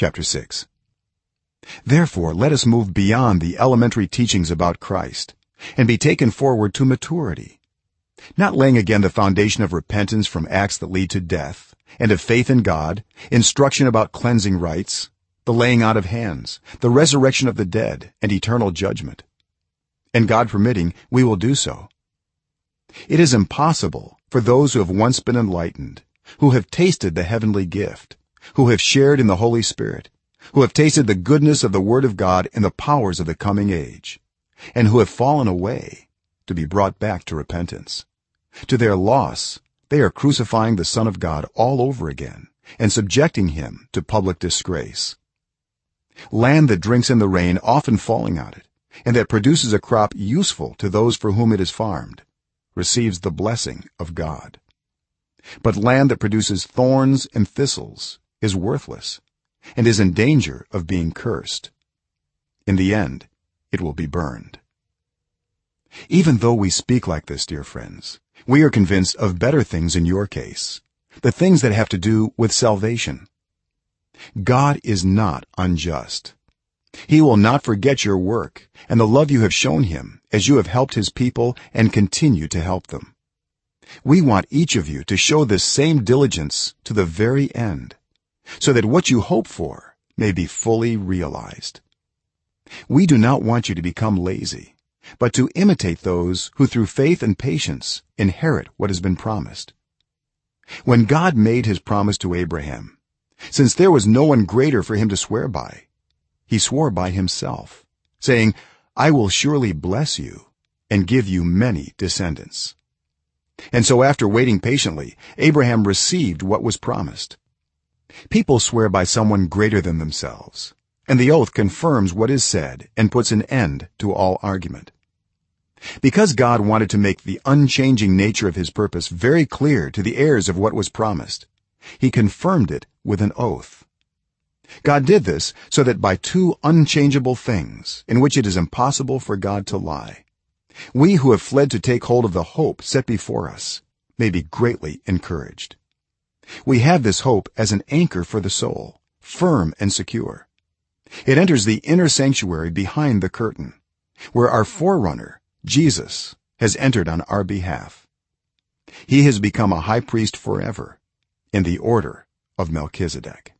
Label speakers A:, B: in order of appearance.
A: chapter 6 therefore let us move beyond the elementary teachings about Christ and be taken forward to maturity not laying again the foundation of repentance from acts that lead to death and of faith in God instruction about cleansing rites the laying out of hands the resurrection of the dead and eternal judgment. And god permitting we will do so. It is impossible for those who have once been enlightened who have tasted the heavenly gift who have shared in the holy spirit who have tasted the goodness of the word of god and the powers of the coming age and who have fallen away to be brought back to repentance. To their loss they are crucifying the son of god all over again and subjecting him to public disgrace. Land that drinks in the rain often falling on it and that produces a crop useful to those for whom it is farmed receives the blessing of god. But land that produces thorns and thistles is worthless and is in danger of being cursed. In the end it will be burned. Even though we speak like this dear friends we are convinced of better things in your case the things that have to do with salvation. God is not unjust. He will not forget your work and the love you have shown him as you have helped his people and continue to help them. We want each of you to show this same diligence to the very end so that what you hope for may be fully realized. We do not want you to become lazy but to imitate those who through faith and patience inherit what has been promised. When god made his promise to abraham since there was no one greater for him to swear by he swore by himself saying i will surely bless you and give you many descendants. And so after waiting patiently abraham received what was promised people swear by someone greater than themselves and the oath confirms what is said and puts an end to all argument. Because god wanted to make the unchanging nature of his purpose very clear to the heirs of what was promised he confirmed it with an oath. God did this so that by two unchangeable things in which it is impossible for god to lie we who have fled to take hold of the hope set before us may be greatly encouraged we have this hope as an anchor for the soul firm and secure. It enters the inner sanctuary behind the curtain where our forerunner jesus has entered on our behalf. He has become a high priest forever in the order of melchizedek